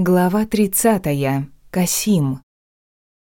Глава 30. Касим.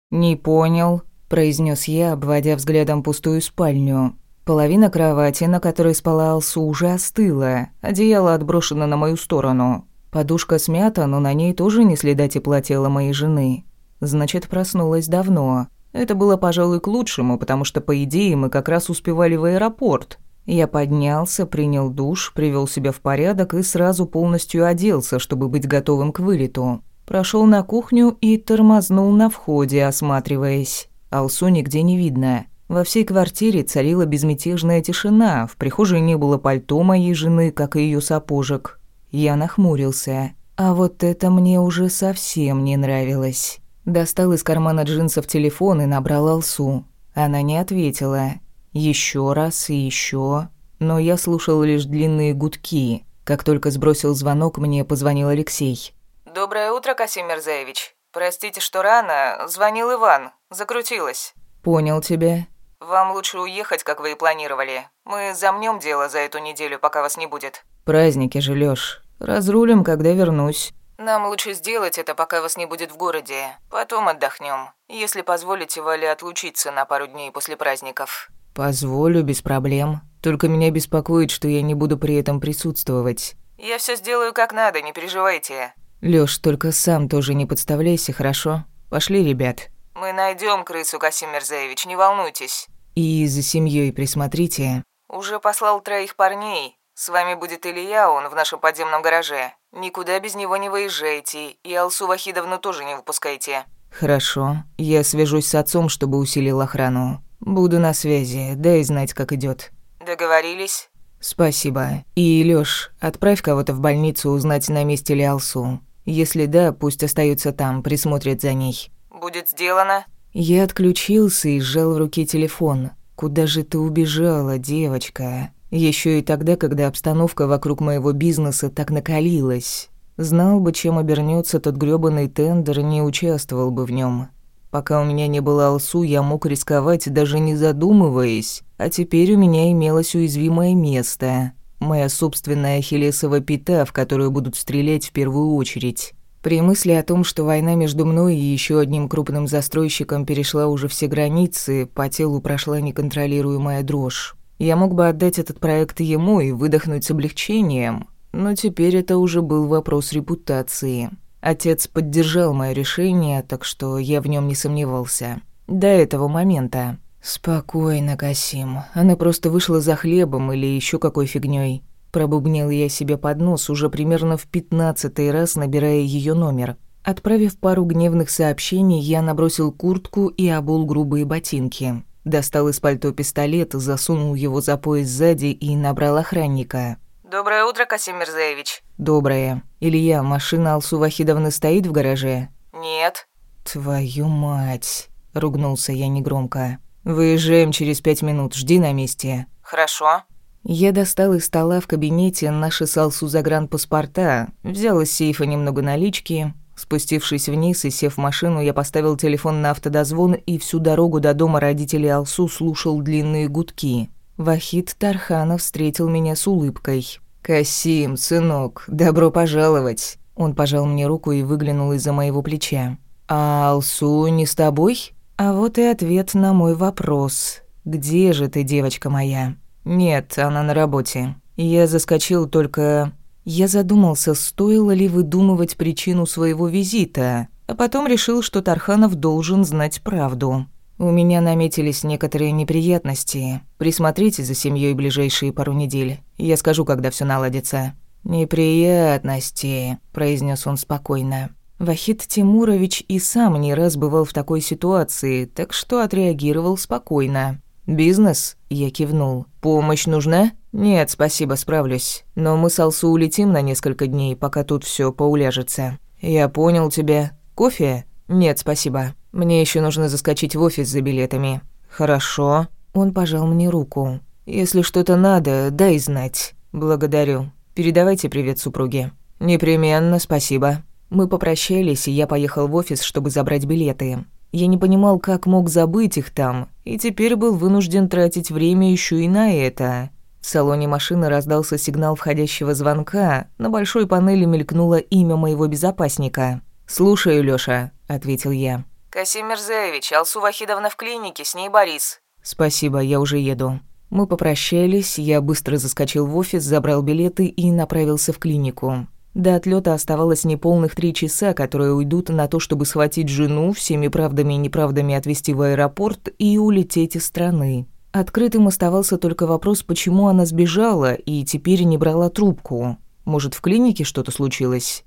«Не понял», – произнес я, обводя взглядом пустую спальню. Половина кровати, на которой спала Алсу, уже остыла, одеяло отброшено на мою сторону. Подушка смята, но на ней тоже не следа тепла тела моей жены. Значит, проснулась давно. Это было, пожалуй, к лучшему, потому что, по идее, мы как раз успевали в аэропорт. Я поднялся, принял душ, привел себя в порядок и сразу полностью оделся, чтобы быть готовым к вылету. Прошел на кухню и тормознул на входе, осматриваясь. Алсу нигде не видно. Во всей квартире царила безмятежная тишина, в прихожей не было пальто моей жены, как и ее сапожек. Я нахмурился. А вот это мне уже совсем не нравилось. Достал из кармана джинсов телефон и набрал Алсу. Она не ответила. Еще раз и еще, но я слушал лишь длинные гудки. Как только сбросил звонок, мне позвонил Алексей. «Доброе утро, Касим Мерзаевич. Простите, что рано. Звонил Иван. Закрутилась». «Понял тебя». «Вам лучше уехать, как вы и планировали. Мы замнем дело за эту неделю, пока вас не будет». «Праздники же, Лёш. Разрулим, когда вернусь». «Нам лучше сделать это, пока вас не будет в городе. Потом отдохнем. Если позволите Вале отлучиться на пару дней после праздников». «Позволю, без проблем. Только меня беспокоит, что я не буду при этом присутствовать». «Я все сделаю как надо, не переживайте». Лёш, только сам тоже не подставляйся, хорошо? Пошли, ребят». «Мы найдем крысу, Касим Мерзаевич, не волнуйтесь». «И за семьей присмотрите». «Уже послал троих парней. С вами будет Илья, он в нашем подземном гараже. Никуда без него не выезжайте, и Алсу Вахидовну тоже не выпускайте». «Хорошо. Я свяжусь с отцом, чтобы усилил охрану. Буду на связи, дай знать, как идет. Договорились? Спасибо. И, Лёш, отправь кого-то в больницу узнать, на месте ли Алсу. Если да, пусть остается там, присмотрит за ней. Будет сделано. Я отключился и сжал в руке телефон. Куда же ты убежала, девочка? Еще и тогда, когда обстановка вокруг моего бизнеса так накалилась. Знал бы, чем обернется тот грёбаный тендер, не участвовал бы в нем. Пока у меня не было Алсу, я мог рисковать, даже не задумываясь. А теперь у меня имелось уязвимое место. Моя собственная ахиллесова пята, в которую будут стрелять в первую очередь. При мысли о том, что война между мной и еще одним крупным застройщиком перешла уже все границы, по телу прошла неконтролируемая дрожь. Я мог бы отдать этот проект ему и выдохнуть с облегчением, но теперь это уже был вопрос репутации. Отец поддержал мое решение, так что я в нем не сомневался. До этого момента. «Спокойно, Касим. Она просто вышла за хлебом или еще какой фигней. Пробубнил я себе под нос, уже примерно в пятнадцатый раз набирая ее номер. Отправив пару гневных сообщений, я набросил куртку и обул грубые ботинки. Достал из пальто пистолет, засунул его за пояс сзади и набрал охранника. «Доброе утро, Касим Мирзаевич». «Доброе. Илья, машина Алсу Вахидовны стоит в гараже?» «Нет». «Твою мать!» — ругнулся я негромко. «Выезжаем через пять минут, жди на месте». «Хорошо». Я достал из стола в кабинете наши с Алсу загранпаспорта, взял из сейфа немного налички. Спустившись вниз и сев в машину, я поставил телефон на автодозвон и всю дорогу до дома родителей Алсу слушал длинные гудки. Вахид Тарханов встретил меня с улыбкой. «Касим, сынок, добро пожаловать!» Он пожал мне руку и выглянул из-за моего плеча. «А Алсу не с тобой?» А вот и ответ на мой вопрос. «Где же ты, девочка моя?» «Нет, она на работе. Я заскочил только...» Я задумался, стоило ли выдумывать причину своего визита, а потом решил, что Тарханов должен знать правду. У меня наметились некоторые неприятности. Присмотрите за семьей ближайшие пару недель. Я скажу, когда все наладится. Неприятности, произнес он спокойно. Вахид Тимурович и сам не раз бывал в такой ситуации, так что отреагировал спокойно. «Бизнес?» – я кивнул. «Помощь нужна?» «Нет, спасибо, справлюсь. Но мы с Алсу улетим на несколько дней, пока тут все поуляжется». «Я понял тебя. Кофе?» «Нет, спасибо. Мне еще нужно заскочить в офис за билетами». «Хорошо». Он пожал мне руку. «Если что-то надо, дай знать». «Благодарю. Передавайте привет супруге». «Непременно, спасибо». Мы попрощались, и я поехал в офис, чтобы забрать билеты. Я не понимал, как мог забыть их там, и теперь был вынужден тратить время еще и на это. В салоне машины раздался сигнал входящего звонка, на большой панели мелькнуло имя моего безопасника. «Слушаю, Лёша», — ответил я. «Касим Мирзаевич, Алсу Вахидовна в клинике, с ней Борис». «Спасибо, я уже еду». Мы попрощались, я быстро заскочил в офис, забрал билеты и направился в клинику. До отлета оставалось неполных три часа, которые уйдут на то, чтобы схватить жену, всеми правдами и неправдами отвезти в аэропорт и улететь из страны. Открытым оставался только вопрос, почему она сбежала и теперь не брала трубку. Может, в клинике что-то случилось?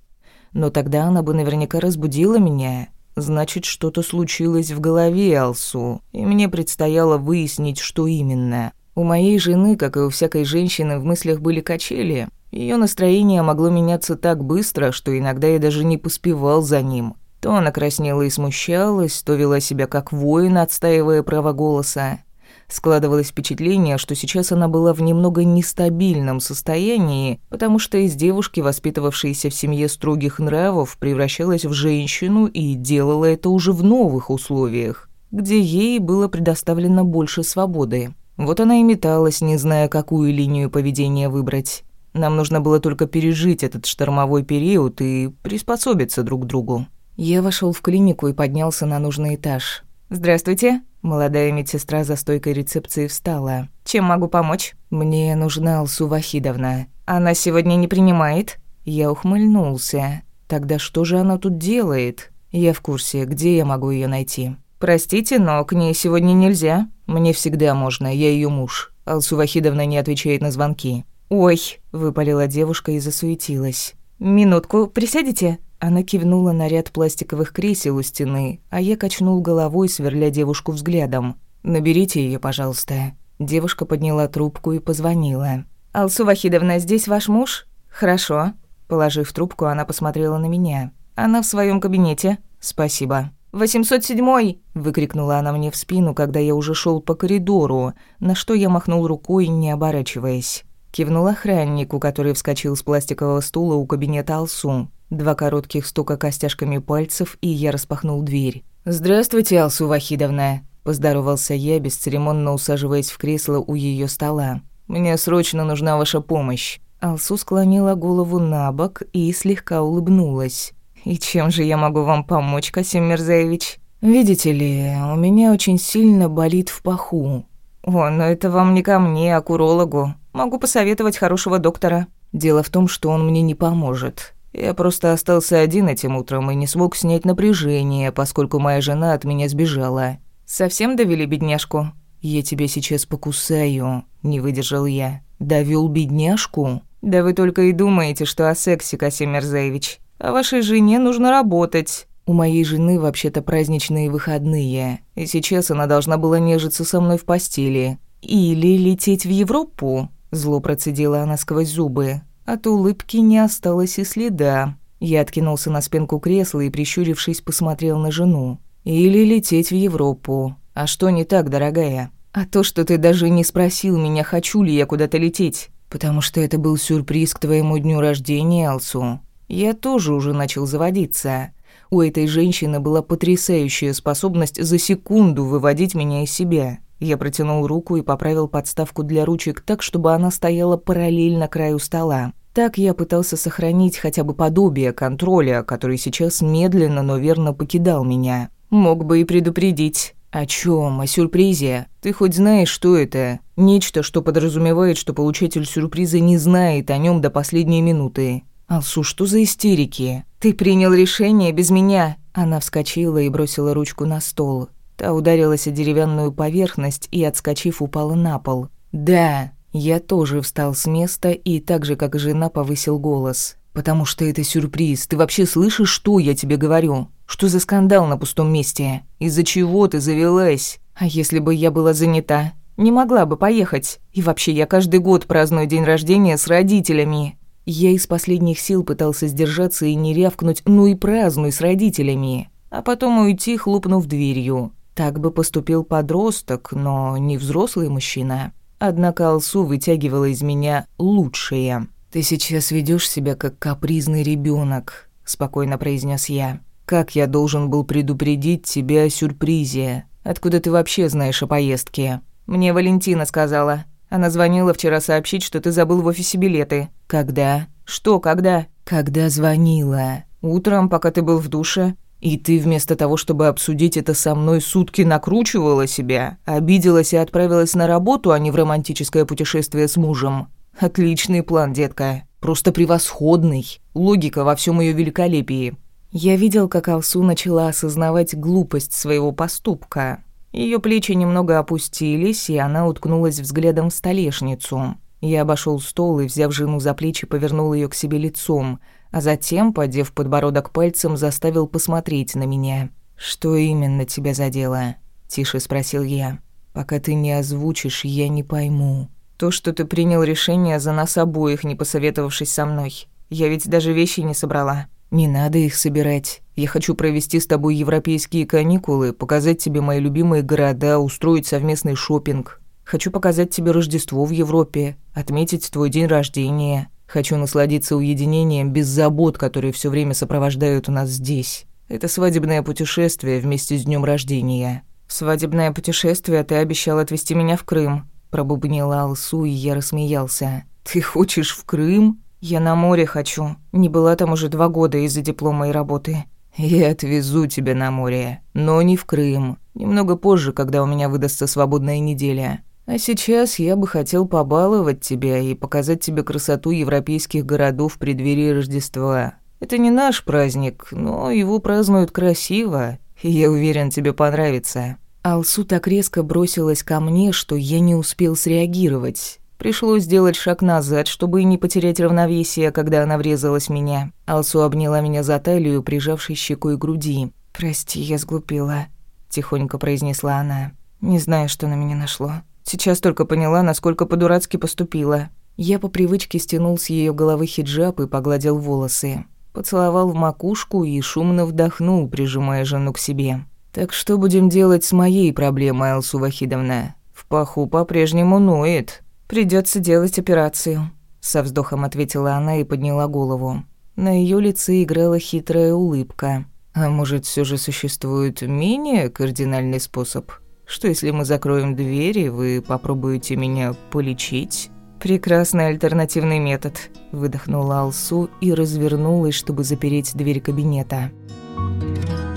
Но тогда она бы наверняка разбудила меня. Значит, что-то случилось в голове Алсу, и мне предстояло выяснить, что именно. У моей жены, как и у всякой женщины, в мыслях были качели. Ее настроение могло меняться так быстро, что иногда я даже не поспевал за ним. То она краснела и смущалась, то вела себя как воин, отстаивая право голоса. Складывалось впечатление, что сейчас она была в немного нестабильном состоянии, потому что из девушки, воспитывавшейся в семье строгих нравов, превращалась в женщину и делала это уже в новых условиях, где ей было предоставлено больше свободы. Вот она и металась, не зная, какую линию поведения выбрать. Нам нужно было только пережить этот штормовой период и приспособиться друг к другу. Я вошел в клинику и поднялся на нужный этаж. «Здравствуйте». Молодая медсестра за стойкой рецепции встала. «Чем могу помочь?» «Мне нужна Алсу Вахидовна. Она сегодня не принимает?» Я ухмыльнулся. «Тогда что же она тут делает?» «Я в курсе. Где я могу ее найти?» «Простите, но к ней сегодня нельзя. Мне всегда можно. Я ее муж. Алсу Вахидовна не отвечает на звонки. «Ой», — выпалила девушка и засуетилась. «Минутку, присядете?» Она кивнула на ряд пластиковых кресел у стены, а я качнул головой, сверля девушку взглядом. «Наберите ее, пожалуйста». Девушка подняла трубку и позвонила. «Алсу Вахидовна, здесь ваш муж?» «Хорошо». Положив трубку, она посмотрела на меня. «Она в своем кабинете». «Спасибо». «807-й!» – выкрикнула она мне в спину, когда я уже шел по коридору, на что я махнул рукой, не оборачиваясь. Кивнул охраннику, который вскочил с пластикового стула у кабинета Алсу. Два коротких стука костяшками пальцев, и я распахнул дверь. «Здравствуйте, Алсу Вахидовна», – поздоровался я, бесцеремонно усаживаясь в кресло у ее стола. «Мне срочно нужна ваша помощь». Алсу склонила голову на бок и слегка улыбнулась. «И чем же я могу вам помочь, Касим Мирзаевич?» «Видите ли, у меня очень сильно болит в паху». «О, но это вам не ко мне, а к урологу. Могу посоветовать хорошего доктора. Дело в том, что он мне не поможет. Я просто остался один этим утром и не смог снять напряжение, поскольку моя жена от меня сбежала. Совсем довели бедняжку? Я тебя сейчас покусаю, не выдержал я. Довел бедняжку? Да вы только и думаете, что о сексе, Касим Мерзаевич. А вашей жене нужно работать. У моей жены вообще-то праздничные выходные, и сейчас она должна была нежиться со мной в постели. Или лететь в Европу. Зло процедила она сквозь зубы. От улыбки не осталось и следа. Я откинулся на спинку кресла и, прищурившись, посмотрел на жену. «Или лететь в Европу. А что не так, дорогая? А то, что ты даже не спросил меня, хочу ли я куда-то лететь. Потому что это был сюрприз к твоему дню рождения, Алсу. Я тоже уже начал заводиться. У этой женщины была потрясающая способность за секунду выводить меня из себя. Я протянул руку и поправил подставку для ручек так, чтобы она стояла параллельно краю стола. Так я пытался сохранить хотя бы подобие контроля, который сейчас медленно, но верно покидал меня. Мог бы и предупредить. О чем? О сюрпризе? Ты хоть знаешь, что это? Нечто, что подразумевает, что получатель сюрприза не знает о нем до последней минуты. Алсу, что за истерики? Ты принял решение без меня. Она вскочила и бросила ручку на стол. Та ударилась о деревянную поверхность и, отскочив, упала на пол. «Да». Я тоже встал с места и так же, как и жена, повысил голос. «Потому что это сюрприз. Ты вообще слышишь, что я тебе говорю? Что за скандал на пустом месте? Из-за чего ты завелась? А если бы я была занята? Не могла бы поехать. И вообще, я каждый год праздную день рождения с родителями». Я из последних сил пытался сдержаться и не рявкнуть «ну и празднуй с родителями», а потом уйти, хлопнув дверью. Так бы поступил подросток, но не взрослый мужчина. Однако Алсу вытягивала из меня лучшее. «Ты сейчас ведешь себя как капризный ребенок, спокойно произнес я. «Как я должен был предупредить тебя о сюрпризе? Откуда ты вообще знаешь о поездке?» «Мне Валентина сказала». Она звонила вчера сообщить, что ты забыл в офисе билеты. Когда? Что, когда? Когда звонила? Утром, пока ты был в душе. И ты вместо того, чтобы обсудить это со мной, сутки накручивала себя, обиделась и отправилась на работу, а не в романтическое путешествие с мужем. Отличный план, детка. Просто превосходный. Логика во всем ее великолепии. Я видел, как Алсу начала осознавать глупость своего поступка. Ее плечи немного опустились, и она уткнулась взглядом в столешницу. Я обошел стол и, взяв жену за плечи, повернул ее к себе лицом – а затем, подев подбородок пальцем, заставил посмотреть на меня. «Что именно тебя задело?» – тише спросил я. «Пока ты не озвучишь, я не пойму». «То, что ты принял решение за нас обоих, не посоветовавшись со мной. Я ведь даже вещи не собрала». «Не надо их собирать. Я хочу провести с тобой европейские каникулы, показать тебе мои любимые города, устроить совместный шопинг. Хочу показать тебе Рождество в Европе, отметить твой день рождения. Хочу насладиться уединением без забот, которые все время сопровождают нас здесь. Это свадебное путешествие вместе с днем рождения. свадебное путешествие ты обещал отвезти меня в Крым», – пробубнила Алсу, и я рассмеялся. «Ты хочешь в Крым?» «Я на море хочу. Не была там уже два года из-за диплома и работы». «Я отвезу тебя на море, но не в Крым. Немного позже, когда у меня выдастся свободная неделя. А сейчас я бы хотел побаловать тебя и показать тебе красоту европейских городов в преддверии Рождества. Это не наш праздник, но его празднуют красиво, и я уверен, тебе понравится». Алсу так резко бросилась ко мне, что я не успел среагировать. Пришлось сделать шаг назад, чтобы не потерять равновесие, когда она врезалась в меня. Алсу обняла меня за талию, прижавшей щекой к груди. «Прости, я сглупила», — тихонько произнесла она. «Не знаю, что на меня нашло. Сейчас только поняла, насколько по-дурацки поступила. Я по привычке стянул с ее головы хиджаб и погладил волосы. Поцеловал в макушку и шумно вдохнул, прижимая жену к себе. «Так что будем делать с моей проблемой, Алсу Вахидовна? В паху по-прежнему ноет. Придется делать операцию», — со вздохом ответила она и подняла голову. На ее лице играла хитрая улыбка. «А может, все же существует менее кардинальный способ?» Что если мы закроем двери, вы попробуете меня полечить?» «Прекрасный альтернативный метод», — выдохнула Алсу и развернулась, чтобы запереть дверь кабинета. «Прекрасный